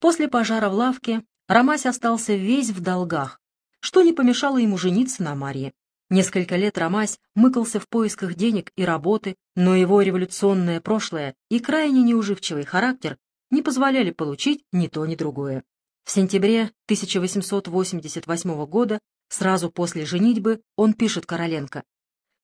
После пожара в лавке Ромась остался весь в долгах, что не помешало ему жениться на Марье. Несколько лет Ромась мыкался в поисках денег и работы, но его революционное прошлое и крайне неуживчивый характер не позволяли получить ни то, ни другое. В сентябре 1888 года, сразу после женитьбы, он пишет Короленко.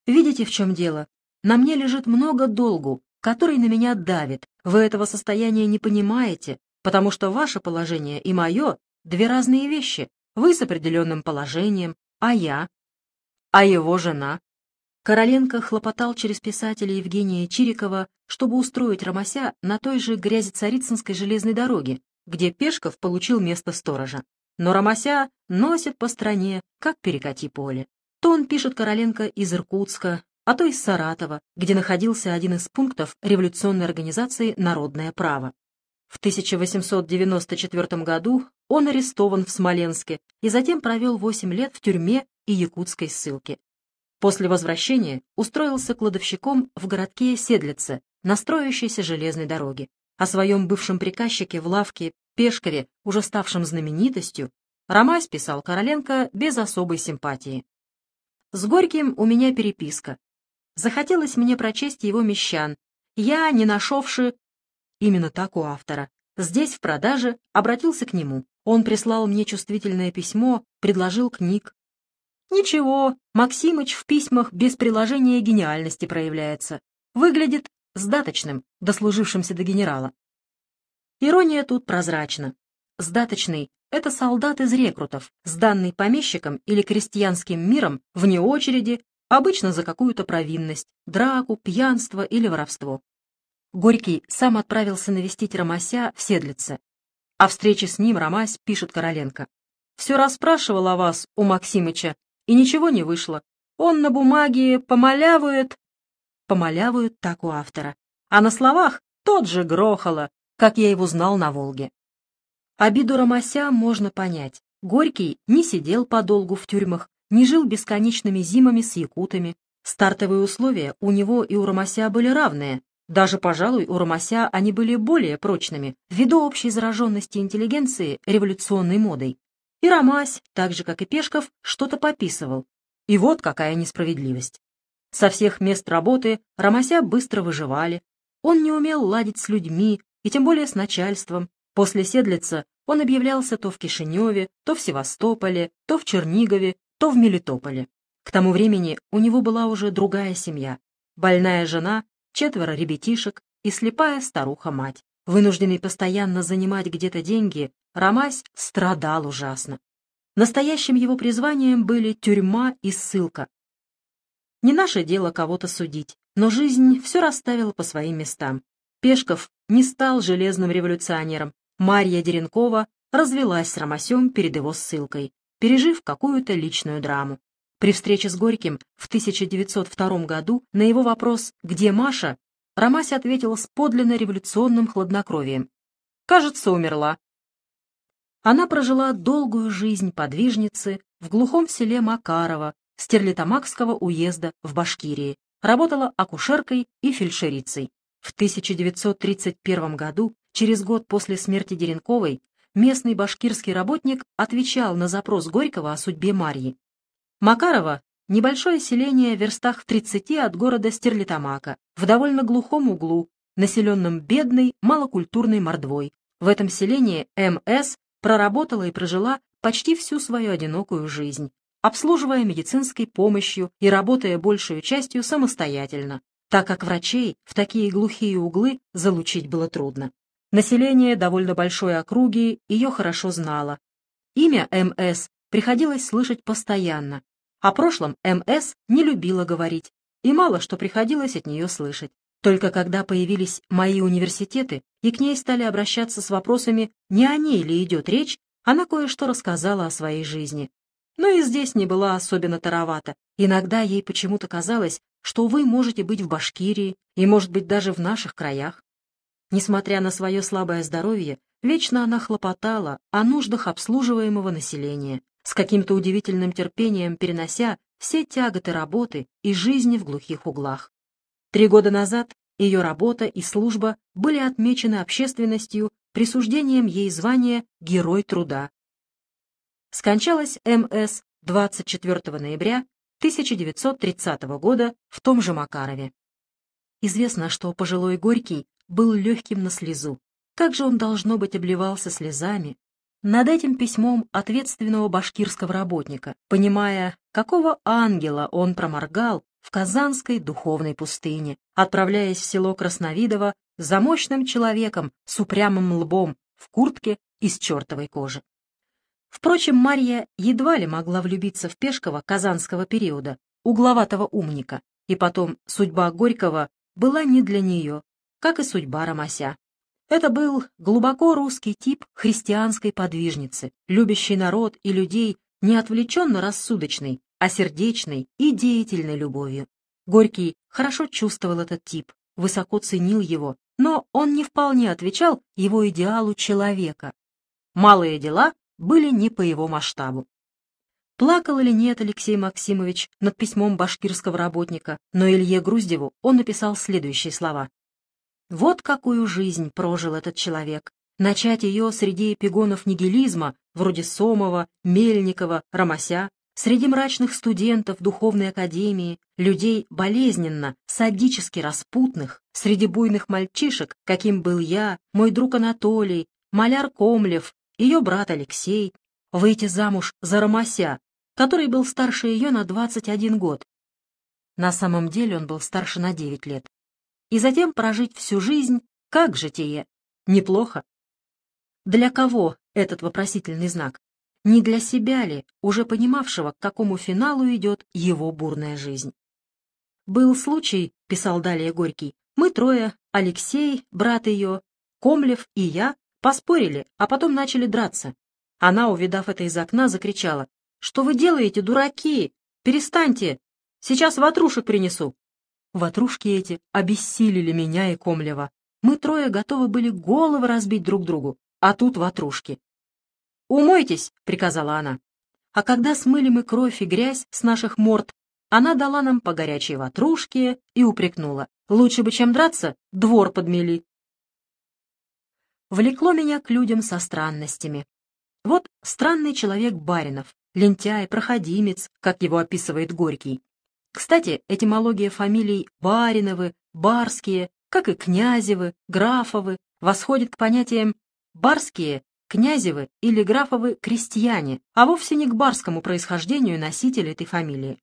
«Видите, в чем дело? На мне лежит много долгу, который на меня давит. Вы этого состояния не понимаете, потому что ваше положение и мое — две разные вещи. Вы с определенным положением, а я, а его жена. Короленко хлопотал через писателя Евгения Чирикова, чтобы устроить Ромася на той же Грязецарицынской железной дороге, где Пешков получил место сторожа. Но Ромася носит по стране, как перекати поле. То он пишет Короленко из Иркутска, а то из Саратова, где находился один из пунктов революционной организации «Народное право». В 1894 году он арестован в Смоленске и затем провел 8 лет в тюрьме и якутской ссылке. После возвращения устроился кладовщиком в городке Седлице на строящейся железной дороге. О своем бывшем приказчике в лавке Пешкове, уже ставшем знаменитостью, Ромась писал Короленко без особой симпатии. «С Горьким у меня переписка. Захотелось мне прочесть его «Мещан». Я, не нашевши Именно так у автора. Здесь, в продаже, обратился к нему. Он прислал мне чувствительное письмо, предложил книг. Ничего, Максимыч в письмах без приложения гениальности проявляется. Выглядит сдаточным, дослужившимся до генерала. Ирония тут прозрачна. Сдаточный — это солдат из рекрутов, сданный помещиком или крестьянским миром вне очереди, обычно за какую-то провинность, драку, пьянство или воровство. Горький сам отправился навестить Ромася в Седлице. О встрече с ним Ромась пишет Короленко. «Все расспрашивал о вас у Максимыча, и ничего не вышло. Он на бумаге помалявует...» Помалявует так у автора. А на словах тот же грохало, как я его знал на Волге. Обиду Ромася можно понять. Горький не сидел подолгу в тюрьмах, не жил бесконечными зимами с якутами. Стартовые условия у него и у Ромася были равные, даже, пожалуй, у Ромася они были более прочными, ввиду общей зараженности интеллигенции революционной модой. И Ромась, так же, как и Пешков, что-то пописывал. И вот какая несправедливость. Со всех мест работы Ромася быстро выживали. Он не умел ладить с людьми, и тем более с начальством. После Седлица он объявлялся то в Кишиневе, то в Севастополе, то в Чернигове, то в Мелитополе. К тому времени у него была уже другая семья. Больная жена четверо ребятишек и слепая старуха-мать. Вынужденный постоянно занимать где-то деньги, Ромась страдал ужасно. Настоящим его призванием были тюрьма и ссылка. Не наше дело кого-то судить, но жизнь все расставила по своим местам. Пешков не стал железным революционером. Марья Деренкова развелась с Ромасем перед его ссылкой, пережив какую-то личную драму. При встрече с Горьким в 1902 году на его вопрос «Где Маша?» Ромась ответил с подлинно революционным хладнокровием. «Кажется, умерла». Она прожила долгую жизнь подвижницы в глухом селе Макарова Стерлитамакского уезда в Башкирии, работала акушеркой и фельдшерицей. В 1931 году, через год после смерти Деренковой, местный башкирский работник отвечал на запрос Горького о судьбе Марьи. Макарова — небольшое селение в верстах в 30 от города Стерлитамака, в довольно глухом углу, населенном бедной, малокультурной мордвой. В этом селении М.С. проработала и прожила почти всю свою одинокую жизнь, обслуживая медицинской помощью и работая большую частью самостоятельно, так как врачей в такие глухие углы залучить было трудно. Население довольно большой округи ее хорошо знало. Имя М.С. приходилось слышать постоянно, о прошлом М.С. не любила говорить, и мало что приходилось от нее слышать. Только когда появились мои университеты, и к ней стали обращаться с вопросами, не о ней ли идет речь, она кое-что рассказала о своей жизни. Но и здесь не была особенно таровата. Иногда ей почему-то казалось, что вы можете быть в Башкирии и, может быть, даже в наших краях. Несмотря на свое слабое здоровье, вечно она хлопотала о нуждах обслуживаемого населения, с каким-то удивительным терпением перенося все тяготы работы и жизни в глухих углах. Три года назад ее работа и служба были отмечены общественностью присуждением ей звания Герой труда. Скончалась М.С. 24 ноября 1930 года в том же Макарове. Известно, что пожилой Горький был легким на слезу. Как же он, должно быть, обливался слезами над этим письмом ответственного башкирского работника, понимая, какого ангела он проморгал в Казанской духовной пустыне, отправляясь в село Красновидово за мощным человеком с упрямым лбом в куртке из чертовой кожи. Впрочем, Марья едва ли могла влюбиться в Пешкова казанского периода, угловатого умника, и потом судьба Горького была не для нее, как и судьба Ромася. Это был глубоко русский тип христианской подвижницы, любящий народ и людей не отвлеченно рассудочной, а сердечной и деятельной любовью. Горький хорошо чувствовал этот тип, высоко ценил его, но он не вполне отвечал его идеалу человека. Малые дела были не по его масштабу. Плакал или нет Алексей Максимович над письмом башкирского работника, но Илье Груздеву он написал следующие слова. «Вот какую жизнь прожил этот человек. Начать ее среди эпигонов нигилизма, вроде Сомова, Мельникова, Ромася, среди мрачных студентов духовной академии, людей болезненно, садически распутных, среди буйных мальчишек, каким был я, мой друг Анатолий, маляр Комлев, ее брат Алексей, выйти замуж за Ромася, который был старше ее на 21 год. На самом деле он был старше на 9 лет. И затем прожить всю жизнь как житие. Неплохо. Для кого этот вопросительный знак? Не для себя ли, уже понимавшего, к какому финалу идет его бурная жизнь? «Был случай», — писал далее Горький, «мы трое, Алексей, брат ее, Комлев и я, поспорили, а потом начали драться. Она, увидав это из окна, закричала. «Что вы делаете, дураки? Перестаньте! Сейчас ватрушек принесу!» Ватрушки эти обессилили меня и Комлева. Мы трое готовы были головы разбить друг другу, а тут ватрушки. «Умойтесь!» — приказала она. А когда смыли мы кровь и грязь с наших морд, она дала нам по горячей ватрушке и упрекнула. Лучше бы, чем драться, двор подмели. Влекло меня к людям со странностями. Вот странный человек Баринов, лентяй, проходимец, как его описывает Горький. Кстати, этимология фамилий Бариновы, Барские, как и Князевы, Графовы, восходит к понятиям «барские», «князевы» или «графовы» крестьяне, а вовсе не к барскому происхождению носителя этой фамилии.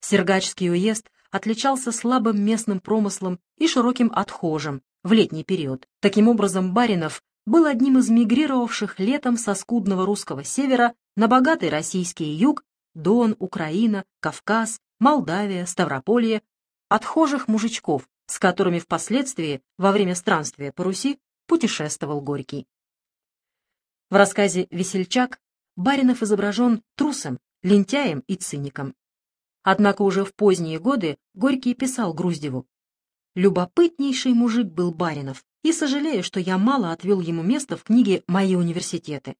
Сергачский уезд отличался слабым местным промыслом и широким отхожим в летний период. Таким образом, Баринов был одним из мигрировавших летом со скудного русского севера на богатый российский юг, Дон, Украина, Кавказ, Молдавия, Ставрополье, отхожих мужичков, с которыми впоследствии, во время странствия по Руси, путешествовал Горький. В рассказе «Весельчак» Баринов изображен трусом, лентяем и циником. Однако уже в поздние годы Горький писал Груздеву «Любопытнейший мужик был Баринов, и сожалею, что я мало отвел ему место в книге «Мои университеты».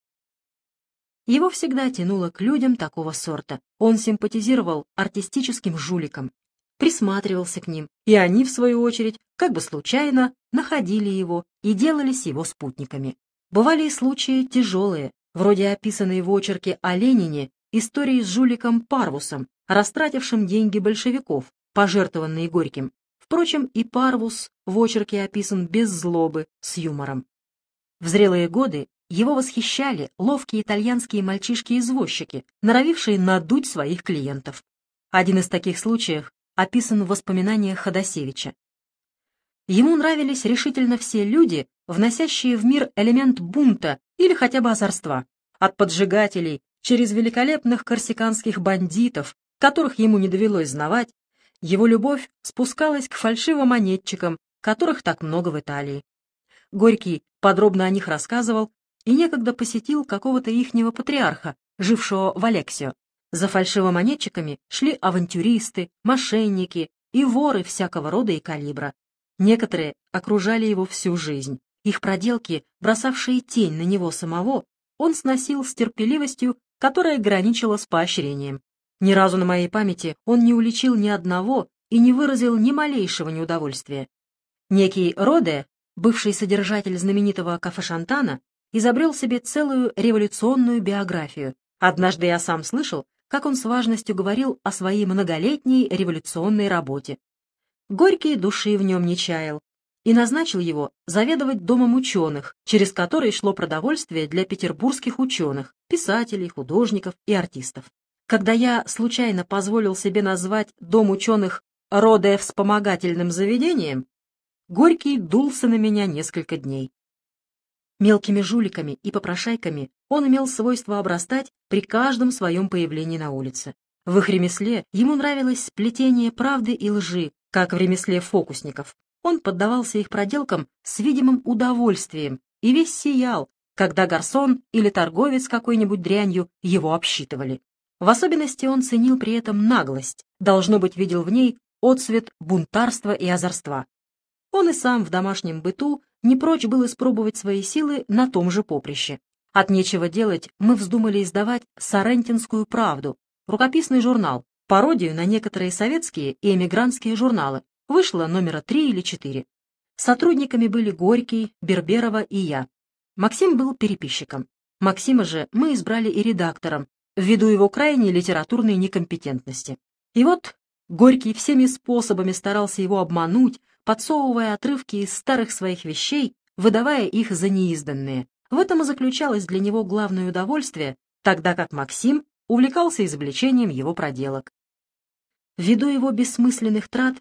Его всегда тянуло к людям такого сорта. Он симпатизировал артистическим жуликам, присматривался к ним, и они, в свою очередь, как бы случайно, находили его и делались его спутниками. Бывали и случаи тяжелые, вроде описанной в очерке о Ленине истории с жуликом Парвусом, растратившим деньги большевиков, пожертвованные Горьким. Впрочем, и Парвус в очерке описан без злобы, с юмором. В зрелые годы его восхищали ловкие итальянские мальчишки-извозчики, норовившие надуть своих клиентов. Один из таких случаев описан в воспоминаниях Ходосевича. Ему нравились решительно все люди, вносящие в мир элемент бунта или хотя бы озорства, от поджигателей через великолепных корсиканских бандитов, которых ему не довелось знавать, его любовь спускалась к фальшивомонетчикам, которых так много в Италии. Горький подробно о них рассказывал и некогда посетил какого-то ихнего патриарха, жившего в Алексио. За фальшивомонетчиками шли авантюристы, мошенники и воры всякого рода и калибра. Некоторые окружали его всю жизнь. Их проделки, бросавшие тень на него самого, он сносил с терпеливостью, которая граничила с поощрением. Ни разу на моей памяти он не уличил ни одного и не выразил ни малейшего неудовольствия. Некий Роде, бывший содержатель знаменитого кафе «Шантана», изобрел себе целую революционную биографию. Однажды я сам слышал, как он с важностью говорил о своей многолетней революционной работе. Горький души в нем не чаял и назначил его заведовать домом ученых, через который шло продовольствие для петербургских ученых, писателей, художников и артистов. Когда я случайно позволил себе назвать дом ученых родая вспомогательным заведением, Горький дулся на меня несколько дней. Мелкими жуликами и попрошайками он имел свойство обрастать при каждом своем появлении на улице. В их ремесле ему нравилось сплетение правды и лжи, как в ремесле фокусников. Он поддавался их проделкам с видимым удовольствием и весь сиял, когда гарсон или торговец какой-нибудь дрянью его обсчитывали. В особенности он ценил при этом наглость, должно быть, видел в ней отцвет бунтарства и озорства. Он и сам в домашнем быту не прочь был испробовать свои силы на том же поприще. От нечего делать мы вздумали издавать «Сарентинскую правду», рукописный журнал, пародию на некоторые советские и эмигрантские журналы. Вышло номера три или четыре. Сотрудниками были Горький, Берберова и я. Максим был переписчиком. Максима же мы избрали и редактором, ввиду его крайней литературной некомпетентности. И вот Горький всеми способами старался его обмануть, подсовывая отрывки из старых своих вещей, выдавая их за неизданные. В этом и заключалось для него главное удовольствие, тогда как Максим увлекался изобличением его проделок. Ввиду его бессмысленных трат,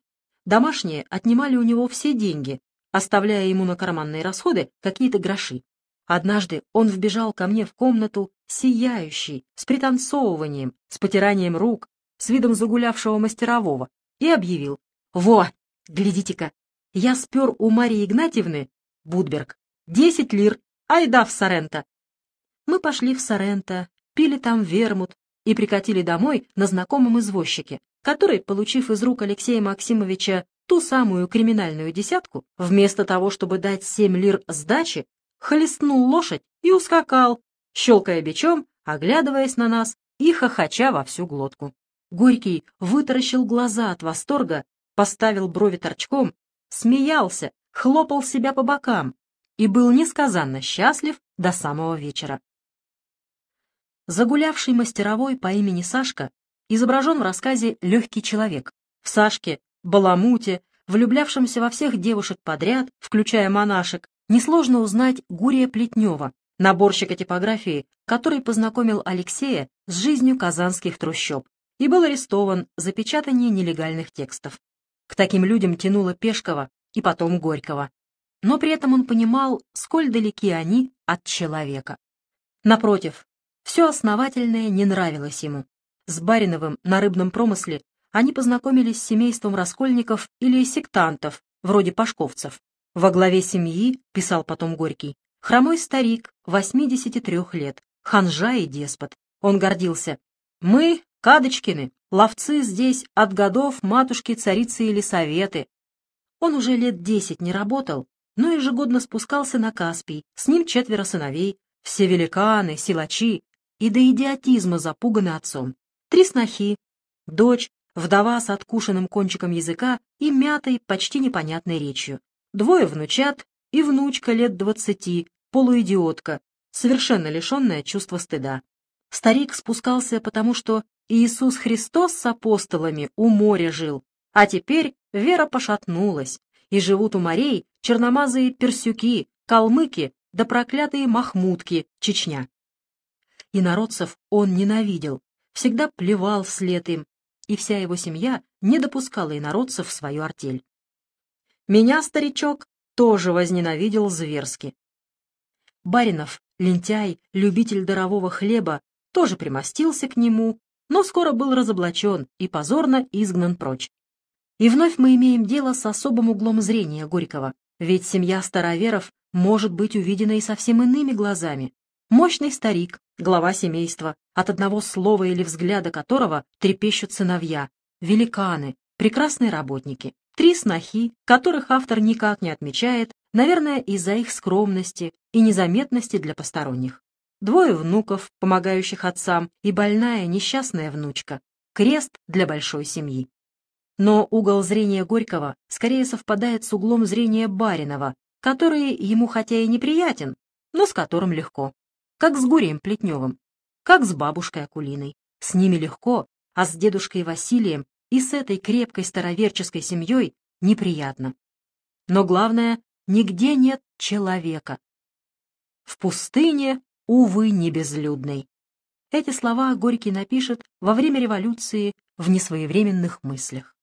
домашние отнимали у него все деньги, оставляя ему на карманные расходы какие-то гроши. Однажды он вбежал ко мне в комнату, сияющий, с пританцовыванием, с потиранием рук, с видом загулявшего мастерового, и объявил. «Во, глядите-ка, я спер у Марии Игнатьевны, Будберг, десять лир, айда в Соренто». Мы пошли в Соренто, пили там вермут и прикатили домой на знакомом извозчике, который, получив из рук Алексея Максимовича ту самую криминальную десятку, вместо того, чтобы дать семь лир сдачи, хлестнул лошадь и ускакал, щелкая бичом, оглядываясь на нас и хохоча во всю глотку. Горький вытаращил глаза от восторга, поставил брови торчком, смеялся, хлопал себя по бокам и был несказанно счастлив до самого вечера. Загулявший мастеровой по имени Сашка изображен в рассказе «Легкий человек». В Сашке, Баламуте, влюблявшемся во всех девушек подряд, включая монашек, несложно узнать Гурия Плетнева, наборщика типографии, который познакомил Алексея с жизнью казанских трущоб и был арестован за печатание нелегальных текстов. К таким людям тянуло Пешкова и потом Горького. Но при этом он понимал, сколь далеки они от человека. Напротив, все основательное не нравилось ему. С Бариновым на рыбном промысле они познакомились с семейством раскольников или сектантов, вроде пашковцев. Во главе семьи, писал потом Горький, хромой старик, 83 лет, ханжа и деспот. Он гордился. «Мы, Кадочкины, ловцы здесь от годов матушки-царицы или советы». Он уже лет десять не работал, но ежегодно спускался на Каспий, с ним четверо сыновей, все великаны, силачи, и до идиотизма запуганы отцом. Три снохи, дочь, вдова с откушенным кончиком языка и мятой, почти непонятной речью. Двое внучат и внучка лет двадцати, полуидиотка, совершенно лишенная чувства стыда. Старик спускался потому, что Иисус Христос с апостолами у моря жил, а теперь вера пошатнулась, и живут у морей черномазые персюки, калмыки да проклятые махмутки, Чечня. И народцев он ненавидел, всегда плевал вслед им, и вся его семья не допускала инородцев в свою артель. Меня, старичок, тоже возненавидел зверски. Баринов, лентяй, любитель дарового хлеба, тоже примостился к нему, но скоро был разоблачен и позорно изгнан прочь. И вновь мы имеем дело с особым углом зрения Горького, ведь семья староверов может быть увидена и совсем иными глазами. Мощный старик, глава семейства, от одного слова или взгляда которого трепещут сыновья, великаны, прекрасные работники. Три снохи, которых автор никак не отмечает, наверное, из-за их скромности и незаметности для посторонних. Двое внуков, помогающих отцам, и больная несчастная внучка. Крест для большой семьи. Но угол зрения Горького скорее совпадает с углом зрения Баринова, который ему хотя и неприятен, но с которым легко. Как с Гурием Плетневым, как с бабушкой Акулиной. С ними легко, а с дедушкой Василием и с этой крепкой староверческой семьей неприятно. Но главное, нигде нет человека. В пустыне, увы, не безлюдной. Эти слова Горький напишет во время революции в несвоевременных мыслях.